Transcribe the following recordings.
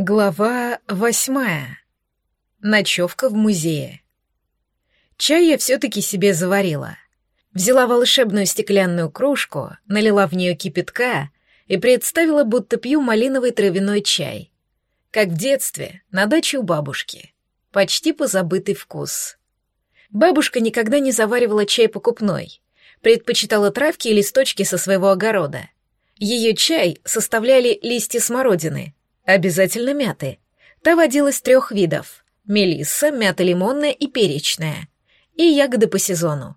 Глава восьмая. Ночевка в музее. Чай я все-таки себе заварила. Взяла волшебную стеклянную кружку, налила в нее кипятка и представила, будто пью малиновый травяной чай. Как в детстве, на даче у бабушки. Почти позабытый вкус. Бабушка никогда не заваривала чай покупной. Предпочитала травки и листочки со своего огорода. Ее чай составляли листья смородины — Обязательно мяты. Та водилась трех видов. Мелисса, мята лимонная и перечная. И ягоды по сезону.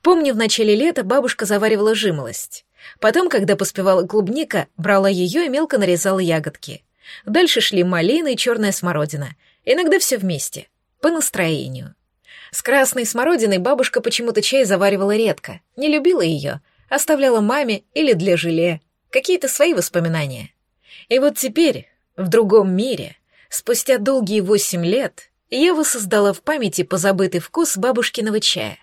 Помню, в начале лета бабушка заваривала жимолость. Потом, когда поспевала клубника, брала ее и мелко нарезала ягодки. Дальше шли малина и черная смородина. Иногда все вместе. По настроению. С красной смородиной бабушка почему-то чай заваривала редко. Не любила ее. Оставляла маме или для желе. Какие-то свои воспоминания. И вот теперь, в другом мире, спустя долгие восемь лет, я воссоздала в памяти позабытый вкус бабушкиного чая.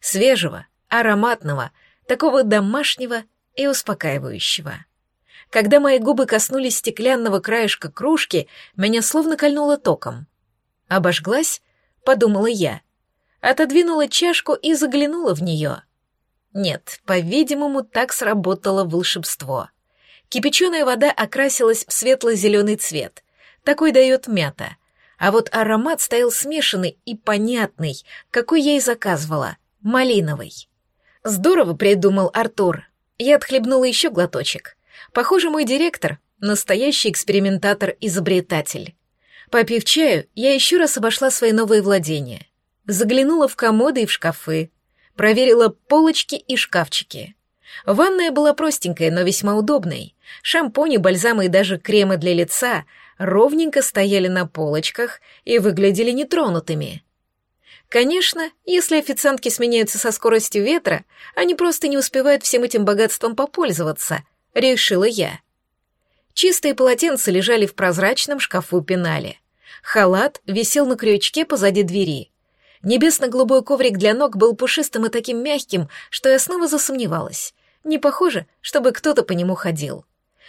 Свежего, ароматного, такого домашнего и успокаивающего. Когда мои губы коснулись стеклянного краешка кружки, меня словно кольнуло током. Обожглась, подумала я. Отодвинула чашку и заглянула в нее. Нет, по-видимому, так сработало волшебство — Кипяченая вода окрасилась в светло-зеленый цвет. Такой дает мята. А вот аромат стоял смешанный и понятный, какой я и заказывала, малиновый. Здорово придумал Артур. Я отхлебнула еще глоточек. Похоже, мой директор — настоящий экспериментатор-изобретатель. Попив чаю, я еще раз обошла свои новые владения. Заглянула в комоды и в шкафы. Проверила полочки и шкафчики. Ванная была простенькая, но весьма удобной. Шампуни, бальзамы и даже кремы для лица ровненько стояли на полочках и выглядели нетронутыми. Конечно, если официантки сменяются со скоростью ветра, они просто не успевают всем этим богатством попользоваться, решила я. Чистые полотенца лежали в прозрачном шкафу пенали. Халат висел на крючке позади двери. Небесно-голубой коврик для ног был пушистым и таким мягким, что я снова засомневалась. Не похоже, чтобы кто-то по нему ходил.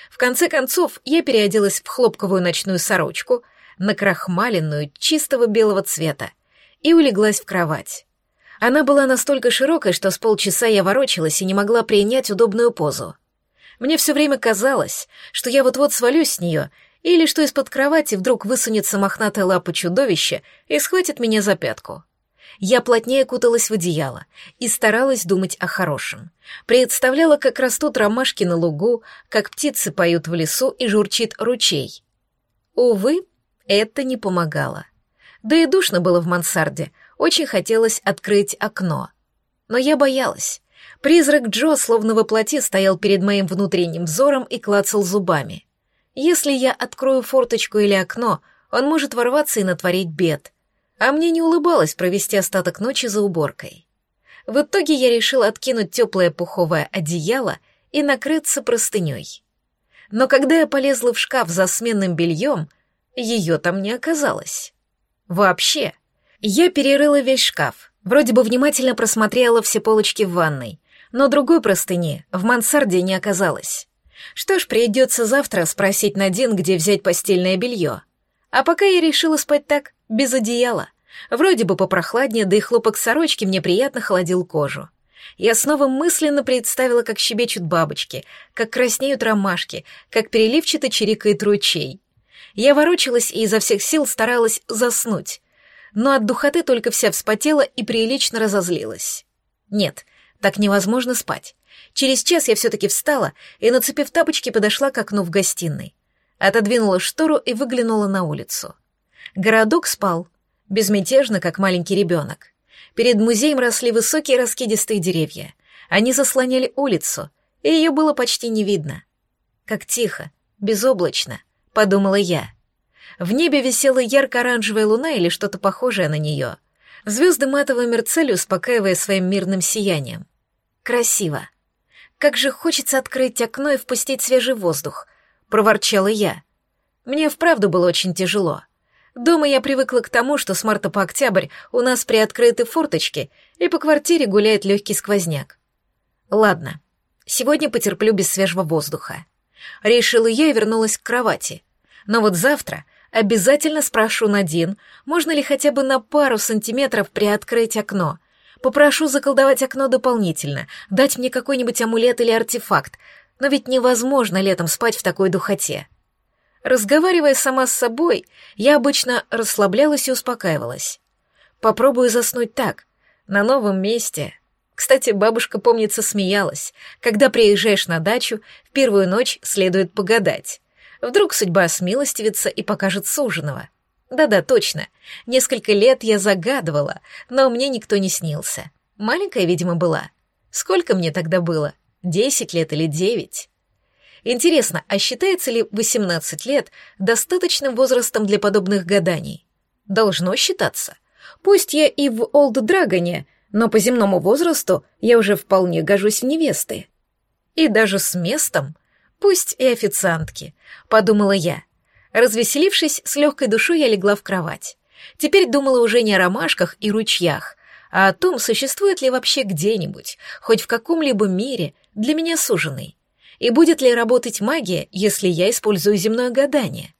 В конце концов, я переоделась в хлопковую ночную сорочку, накрахмаленную, чистого белого цвета, и улеглась в кровать. Она была настолько широкой, что с полчаса я ворочалась и не могла принять удобную позу. Мне все время казалось, что я вот-вот свалюсь с нее, или что из-под кровати вдруг высунется мохнатая лапа чудовища и схватит меня за пятку. Я плотнее куталась в одеяло и старалась думать о хорошем. Представляла, как растут ромашки на лугу, как птицы поют в лесу и журчит ручей. Увы, это не помогало. Да и душно было в мансарде, очень хотелось открыть окно. Но я боялась. Призрак Джо, словно воплоти, стоял перед моим внутренним взором и клацал зубами. Если я открою форточку или окно, он может ворваться и натворить бед — а мне не улыбалось провести остаток ночи за уборкой. В итоге я решил откинуть теплое пуховое одеяло и накрыться простыней. Но когда я полезла в шкаф за сменным бельем, ее там не оказалось. Вообще. Я перерыла весь шкаф, вроде бы внимательно просмотрела все полочки в ванной, но другой простыни в мансарде не оказалось. Что ж, придется завтра спросить Надин, где взять постельное белье. А пока я решила спать так, без одеяла. Вроде бы попрохладнее, да и хлопок сорочки мне приятно холодил кожу. Я снова мысленно представила, как щебечут бабочки, как краснеют ромашки, как переливчато чирикает ручей. Я ворочалась и изо всех сил старалась заснуть, но от духоты только вся вспотела и прилично разозлилась. Нет, так невозможно спать. Через час я все-таки встала и, нацепив тапочки, подошла к окну в гостиной. Отодвинула штору и выглянула на улицу. Городок спал, безмятежно, как маленький ребенок. Перед музеем росли высокие раскидистые деревья. Они заслоняли улицу, и ее было почти не видно. Как тихо, безоблачно, подумала я. В небе висела ярко-оранжевая луна или что-то похожее на нее. Звезды матово мерцали, успокаивая своим мирным сиянием. Красиво. Как же хочется открыть окно и впустить свежий воздух, проворчала я. Мне вправду было очень тяжело. Дома я привыкла к тому, что с марта по октябрь у нас приоткрыты форточки, и по квартире гуляет легкий сквозняк. Ладно, сегодня потерплю без свежего воздуха. Решила я и вернулась к кровати. Но вот завтра обязательно спрошу Надин, можно ли хотя бы на пару сантиметров приоткрыть окно. Попрошу заколдовать окно дополнительно, дать мне какой-нибудь амулет или артефакт, но ведь невозможно летом спать в такой духоте. Разговаривая сама с собой, я обычно расслаблялась и успокаивалась. Попробую заснуть так, на новом месте. Кстати, бабушка, помнится, смеялась. Когда приезжаешь на дачу, в первую ночь следует погадать. Вдруг судьба смилостивится и покажет суженого. Да-да, точно. Несколько лет я загадывала, но мне никто не снился. Маленькая, видимо, была. Сколько мне тогда было? Десять лет или девять? Интересно, а считается ли 18 лет достаточным возрастом для подобных гаданий? Должно считаться. Пусть я и в Олд Драгоне, но по земному возрасту я уже вполне гожусь в невесты. И даже с местом, пусть и официантки, подумала я. Развеселившись, с легкой душой я легла в кровать. Теперь думала уже не о ромашках и ручьях, а о том, существует ли вообще где-нибудь, хоть в каком-либо мире, для меня суженый. И будет ли работать магия, если я использую земное гадание?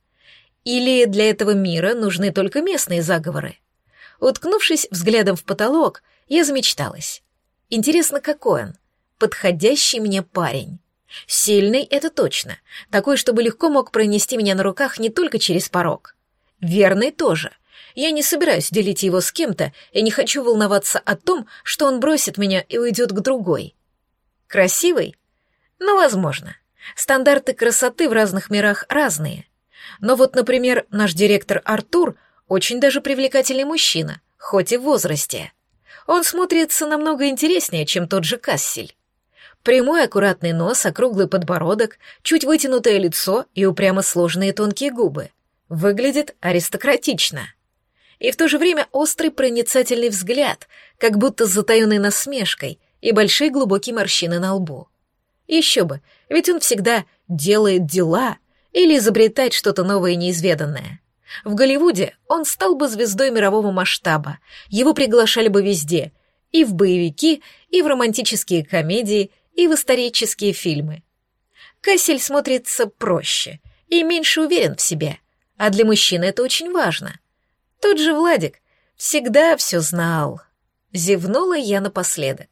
Или для этого мира нужны только местные заговоры? Уткнувшись взглядом в потолок, я замечталась. Интересно, какой он? Подходящий мне парень. Сильный — это точно. Такой, чтобы легко мог пронести меня на руках не только через порог. Верный тоже. Я не собираюсь делить его с кем-то и не хочу волноваться о том, что он бросит меня и уйдет к другой. Красивый? Ну, возможно. Стандарты красоты в разных мирах разные. Но вот, например, наш директор Артур очень даже привлекательный мужчина, хоть и в возрасте. Он смотрится намного интереснее, чем тот же Кассель. Прямой аккуратный нос, округлый подбородок, чуть вытянутое лицо и упрямо сложные тонкие губы. Выглядит аристократично. И в то же время острый проницательный взгляд, как будто с затаенной насмешкой, и большие глубокие морщины на лбу. Еще бы, ведь он всегда делает дела или изобретает что-то новое и неизведанное. В Голливуде он стал бы звездой мирового масштаба, его приглашали бы везде, и в боевики, и в романтические комедии, и в исторические фильмы. Кассель смотрится проще и меньше уверен в себе, а для мужчины это очень важно. Тот же Владик всегда все знал. Зевнула я напоследок.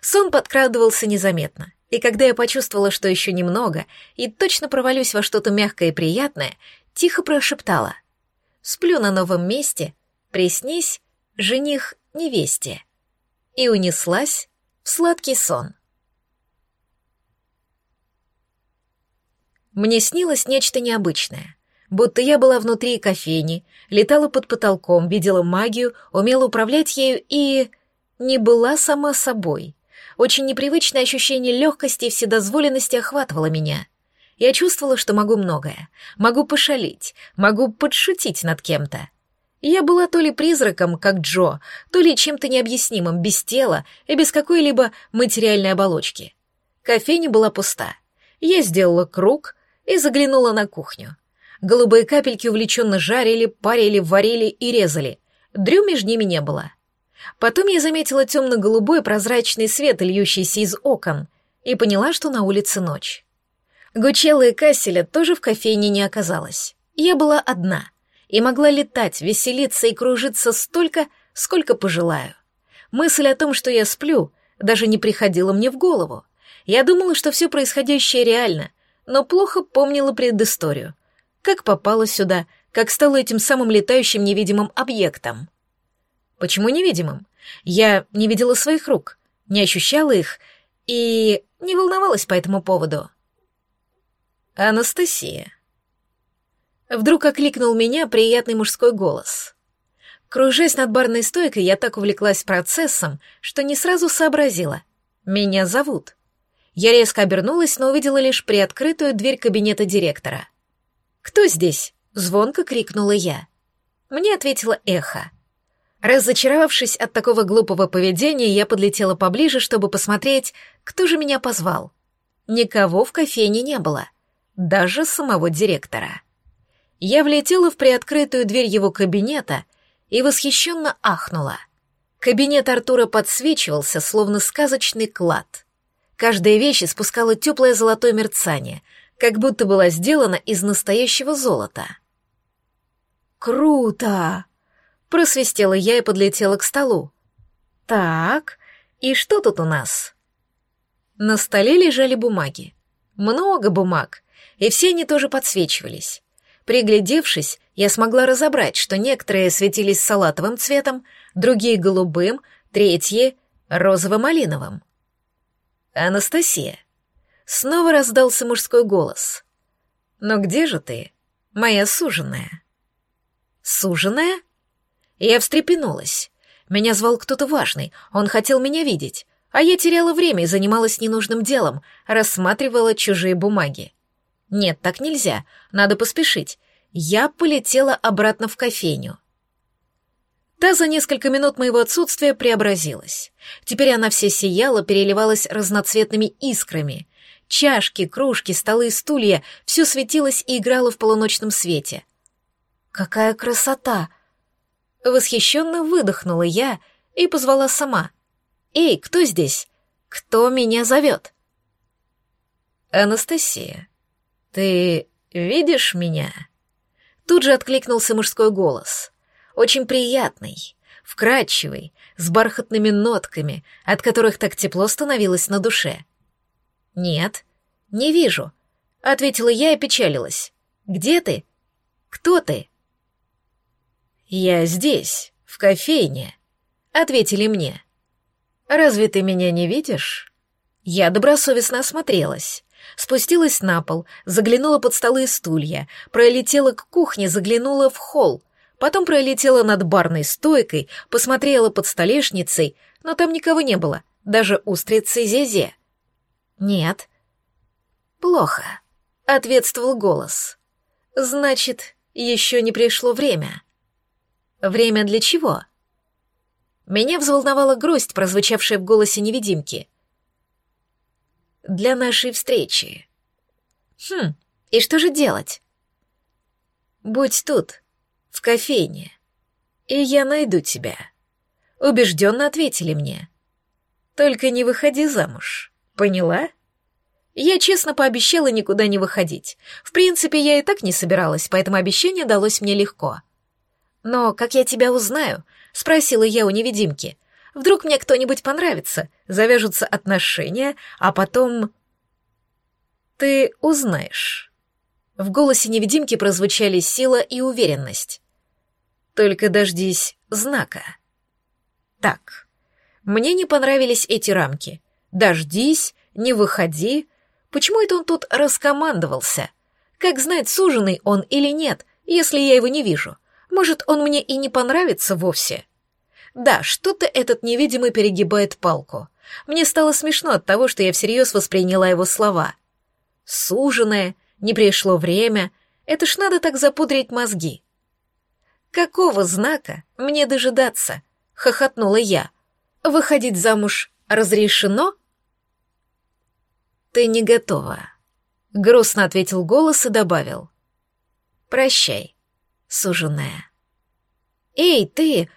Сон подкрадывался незаметно, и когда я почувствовала, что еще немного, и точно провалюсь во что-то мягкое и приятное, тихо прошептала. «Сплю на новом месте, приснись, жених невесте». И унеслась в сладкий сон. Мне снилось нечто необычное. Будто я была внутри кофейни, летала под потолком, видела магию, умела управлять ею и... не была сама собой. Очень непривычное ощущение легкости и вседозволенности охватывало меня. Я чувствовала, что могу многое. Могу пошалить, могу подшутить над кем-то. Я была то ли призраком, как Джо, то ли чем-то необъяснимым, без тела и без какой-либо материальной оболочки. Кофейня была пуста. Я сделала круг и заглянула на кухню. Голубые капельки увлеченно жарили, парили, варили и резали. Дрю между ними не было. Потом я заметила темно-голубой прозрачный свет, льющийся из окон, и поняла, что на улице ночь. Гучелла и Касселя тоже в кофейне не оказалось. Я была одна и могла летать, веселиться и кружиться столько, сколько пожелаю. Мысль о том, что я сплю, даже не приходила мне в голову. Я думала, что все происходящее реально, но плохо помнила предысторию. Как попала сюда, как стала этим самым летающим невидимым объектом. Почему невидимым? Я не видела своих рук, не ощущала их и не волновалась по этому поводу. «Анастасия». Вдруг окликнул меня приятный мужской голос. Кружась над барной стойкой, я так увлеклась процессом, что не сразу сообразила. Меня зовут. Я резко обернулась, но увидела лишь приоткрытую дверь кабинета директора. «Кто здесь?» — звонко крикнула я. Мне ответило эхо. Разочаровавшись от такого глупого поведения, я подлетела поближе, чтобы посмотреть, кто же меня позвал. Никого в кофейне не было, даже самого директора. Я влетела в приоткрытую дверь его кабинета и восхищенно ахнула. Кабинет Артура подсвечивался, словно сказочный клад. Каждая вещь испускала теплое золотое мерцание, как будто была сделана из настоящего золота. «Круто!» — просвистела я и подлетела к столу. «Так, и что тут у нас?» На столе лежали бумаги. Много бумаг, и все они тоже подсвечивались. Приглядевшись, я смогла разобрать, что некоторые светились салатовым цветом, другие — голубым, третьи — розово-малиновым. «Анастасия!» Снова раздался мужской голос. «Но где же ты, моя суженая?» «Суженая?» Я встрепенулась. Меня звал кто-то важный, он хотел меня видеть, а я теряла время и занималась ненужным делом, рассматривала чужие бумаги. Нет, так нельзя, надо поспешить. Я полетела обратно в кофейню. Та за несколько минут моего отсутствия преобразилась. Теперь она вся сияла, переливалась разноцветными искрами. Чашки, кружки, столы и стулья — все светилось и играло в полуночном свете. «Какая красота!» Восхищенно выдохнула я и позвала сама. «Эй, кто здесь? Кто меня зовет?» «Анастасия, ты видишь меня?» Тут же откликнулся мужской голос. Очень приятный, вкрадчивый, с бархатными нотками, от которых так тепло становилось на душе. «Нет, не вижу», — ответила я и печалилась. «Где ты? Кто ты?» «Я здесь, в кофейне», — ответили мне. «Разве ты меня не видишь?» Я добросовестно осмотрелась. Спустилась на пол, заглянула под столы и стулья, пролетела к кухне, заглянула в холл, потом пролетела над барной стойкой, посмотрела под столешницей, но там никого не было, даже устрицы Зезе. «Нет». «Плохо», — ответствовал голос. «Значит, еще не пришло время». Время для чего? Меня взволновала грусть, прозвучавшая в голосе невидимки. Для нашей встречи. Хм, и что же делать? Будь тут, в кофейне, и я найду тебя. Убежденно ответили мне. Только не выходи замуж, поняла? Я честно пообещала никуда не выходить. В принципе, я и так не собиралась, поэтому обещание далось мне легко — «Но как я тебя узнаю?» — спросила я у невидимки. «Вдруг мне кто-нибудь понравится, завяжутся отношения, а потом...» «Ты узнаешь». В голосе невидимки прозвучали сила и уверенность. «Только дождись знака». Так, мне не понравились эти рамки. «Дождись», «не выходи». Почему это он тут раскомандовался? Как знать, суженый он или нет, если я его не вижу? Может, он мне и не понравится вовсе. Да, что-то этот невидимый перегибает палку. Мне стало смешно от того, что я всерьез восприняла его слова. Суженое, не пришло время, это ж надо так запудрить мозги. Какого знака мне дожидаться? Хохотнула я. Выходить замуж разрешено? Ты не готова. Грустно ответил голос и добавил. Прощай суженая. «Эй, ты!»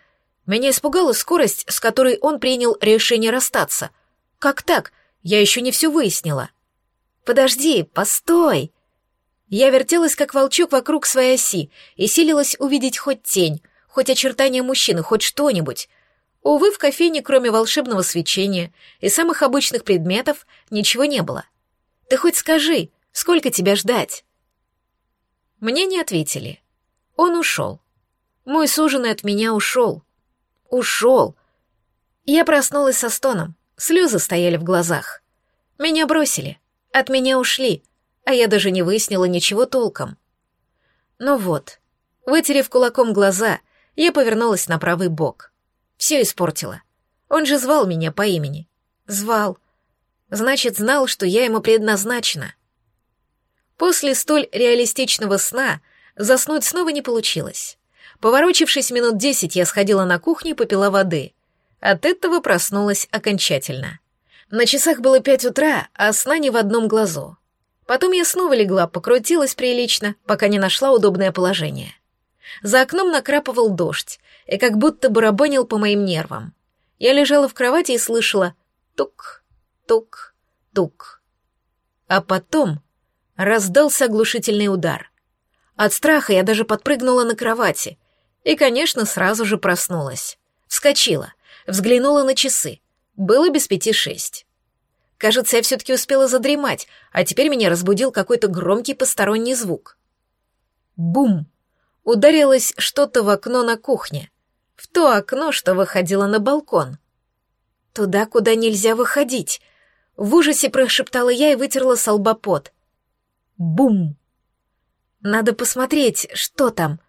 Меня испугала скорость, с которой он принял решение расстаться. «Как так? Я еще не все выяснила». «Подожди, постой!» Я вертелась, как волчок, вокруг своей оси и силилась увидеть хоть тень, хоть очертания мужчины, хоть что-нибудь. Увы, в кофейне, кроме волшебного свечения и самых обычных предметов, ничего не было. «Ты хоть скажи, сколько тебя ждать?» Мне не ответили. Он ушел. Мой суженый от меня ушел. Ушел. Я проснулась со стоном. Слезы стояли в глазах. Меня бросили. От меня ушли. А я даже не выяснила ничего толком. Ну вот, вытерев кулаком глаза, я повернулась на правый бок. Все испортила. Он же звал меня по имени. Звал. Значит, знал, что я ему предназначена. После столь реалистичного сна — Заснуть снова не получилось. Поворочившись минут десять, я сходила на кухню и попила воды. От этого проснулась окончательно. На часах было пять утра, а сна не в одном глазу. Потом я снова легла, покрутилась прилично, пока не нашла удобное положение. За окном накрапывал дождь и как будто барабанил по моим нервам. Я лежала в кровати и слышала тук, тук, тук. А потом раздался оглушительный удар. От страха я даже подпрыгнула на кровати и, конечно, сразу же проснулась. Вскочила, взглянула на часы. Было без пяти шесть. Кажется, я все-таки успела задремать, а теперь меня разбудил какой-то громкий посторонний звук. Бум! Ударилось что-то в окно на кухне. В то окно, что выходило на балкон. Туда, куда нельзя выходить. В ужасе прошептала я и вытерла с. Бум! Надо посмотреть, что там.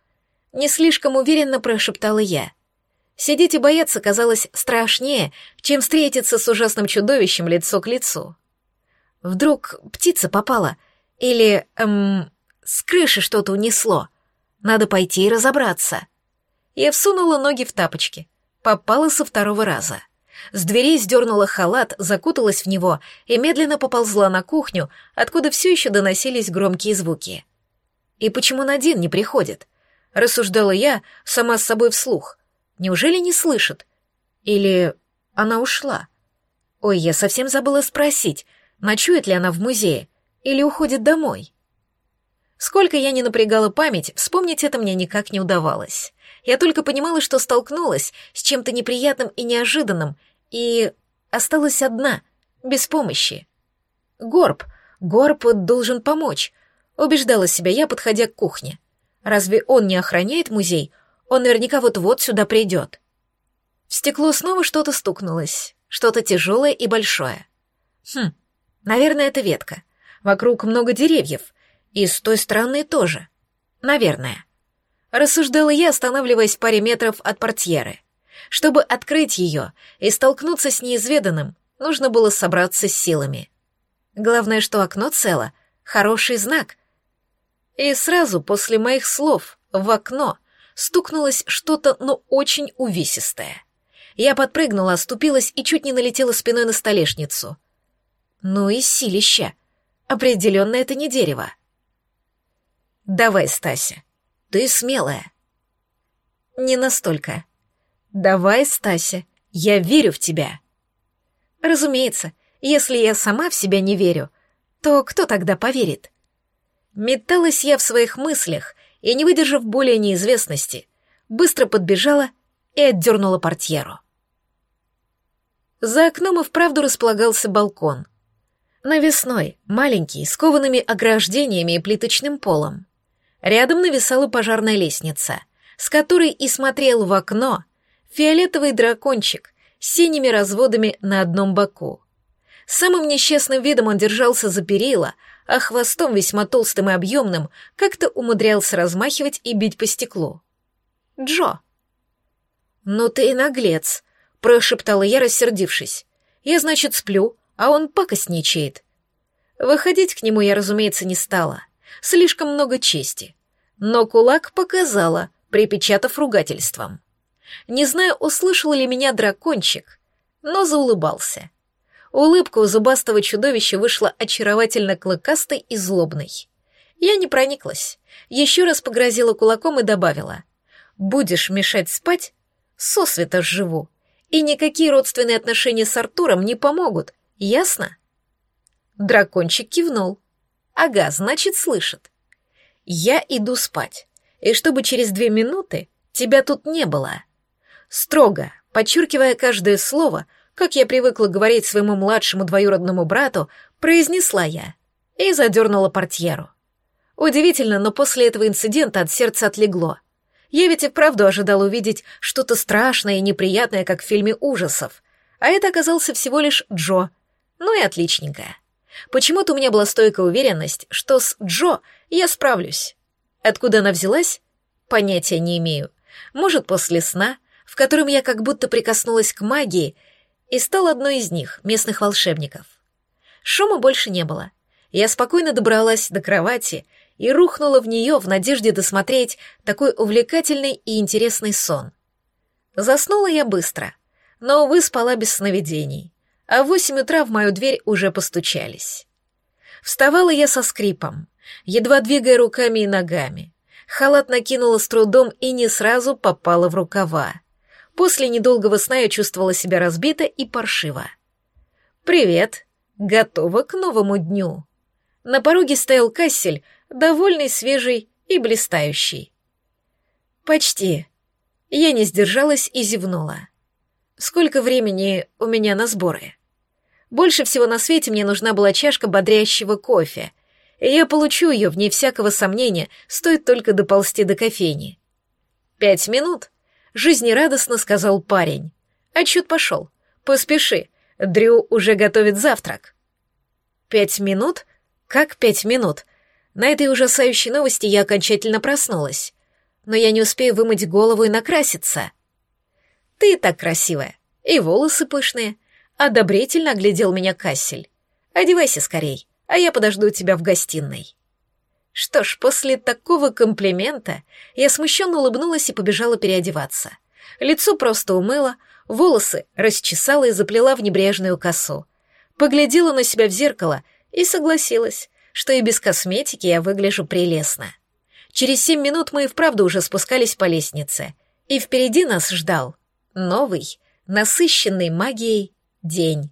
Не слишком уверенно прошептала я. Сидеть и бояться казалось страшнее, чем встретиться с ужасным чудовищем лицо к лицу. Вдруг птица попала, или, эм, с крыши что-то унесло. Надо пойти и разобраться. Я всунула ноги в тапочки. Попала со второго раза. С дверей сдернула халат, закуталась в него и медленно поползла на кухню, откуда все еще доносились громкие звуки. И почему Надин не приходит? Рассуждала я сама с собой вслух. Неужели не слышит? Или она ушла? Ой, я совсем забыла спросить, ночует ли она в музее или уходит домой. Сколько я не напрягала память, вспомнить это мне никак не удавалось. Я только понимала, что столкнулась с чем-то неприятным и неожиданным, и осталась одна, без помощи. Горб, Горб должен помочь, убеждала себя я, подходя к кухне. Разве он не охраняет музей? Он наверняка вот-вот сюда придет. В стекло снова что-то стукнулось, что-то тяжелое и большое. Хм, наверное, это ветка. Вокруг много деревьев, и с той стороны тоже. Наверное. Рассуждала я, останавливаясь в паре метров от портьеры. Чтобы открыть ее и столкнуться с неизведанным, нужно было собраться с силами. Главное, что окно цело, хороший знак. И сразу после моих слов в окно — стукнулось что-то, но очень увесистое. Я подпрыгнула, оступилась и чуть не налетела спиной на столешницу. Ну и силища. Определенно это не дерево. Давай, Стася. Ты смелая. Не настолько. Давай, Стася. Я верю в тебя. Разумеется, если я сама в себя не верю, то кто тогда поверит? Металась я в своих мыслях, и, не выдержав более неизвестности, быстро подбежала и отдернула портьеру. За окном и вправду располагался балкон. Навесной, маленький, с коваными ограждениями и плиточным полом. Рядом нависала пожарная лестница, с которой и смотрел в окно фиолетовый дракончик с синими разводами на одном боку. Самым несчастным видом он держался за перила, а хвостом весьма толстым и объемным как-то умудрялся размахивать и бить по стеклу. «Джо!» «Ну ты и наглец!» — прошептала я, рассердившись. «Я, значит, сплю, а он пакостничает». Выходить к нему я, разумеется, не стала. Слишком много чести. Но кулак показала, припечатав ругательством. Не знаю, услышал ли меня дракончик, но заулыбался. Улыбка у зубастого чудовища вышла очаровательно клыкастой и злобной. Я не прониклась. Еще раз погрозила кулаком и добавила. «Будешь мешать спать? Сосвета живу. И никакие родственные отношения с Артуром не помогут, ясно?» Дракончик кивнул. «Ага, значит, слышит. Я иду спать, и чтобы через две минуты тебя тут не было». Строго, подчеркивая каждое слово, — как я привыкла говорить своему младшему двоюродному брату, произнесла я и задернула портьеру. Удивительно, но после этого инцидента от сердца отлегло. Я ведь и вправду ожидала увидеть что-то страшное и неприятное, как в фильме ужасов, а это оказался всего лишь Джо. Ну и отличненько. Почему-то у меня была стойкая уверенность, что с Джо я справлюсь. Откуда она взялась? Понятия не имею. Может, после сна, в котором я как будто прикоснулась к магии — и стал одной из них, местных волшебников. Шума больше не было. Я спокойно добралась до кровати и рухнула в нее в надежде досмотреть такой увлекательный и интересный сон. Заснула я быстро, но, увы, спала без сновидений, а в восемь утра в мою дверь уже постучались. Вставала я со скрипом, едва двигая руками и ногами. Халат накинула с трудом и не сразу попала в рукава. После недолгого сна я чувствовала себя разбито и паршиво. «Привет. Готова к новому дню?» На пороге стоял Кассель, довольный, свежий и блистающий. «Почти». Я не сдержалась и зевнула. «Сколько времени у меня на сборы?» Больше всего на свете мне нужна была чашка бодрящего кофе, и я получу ее, вне всякого сомнения, стоит только доползти до кофейни. «Пять минут», — жизнерадостно сказал парень. «Отчет пошел. Поспеши, Дрю уже готовит завтрак». «Пять минут? Как пять минут?» На этой ужасающей новости я окончательно проснулась но я не успею вымыть голову и накраситься. Ты так красивая, и волосы пышные. Одобрительно оглядел меня Кассель. Одевайся скорей, а я подожду тебя в гостиной. Что ж, после такого комплимента я смущенно улыбнулась и побежала переодеваться. Лицо просто умыла, волосы расчесала и заплела в небрежную косу. Поглядела на себя в зеркало и согласилась, что и без косметики я выгляжу прелестно. Через семь минут мы и вправду уже спускались по лестнице, и впереди нас ждал новый, насыщенный магией день.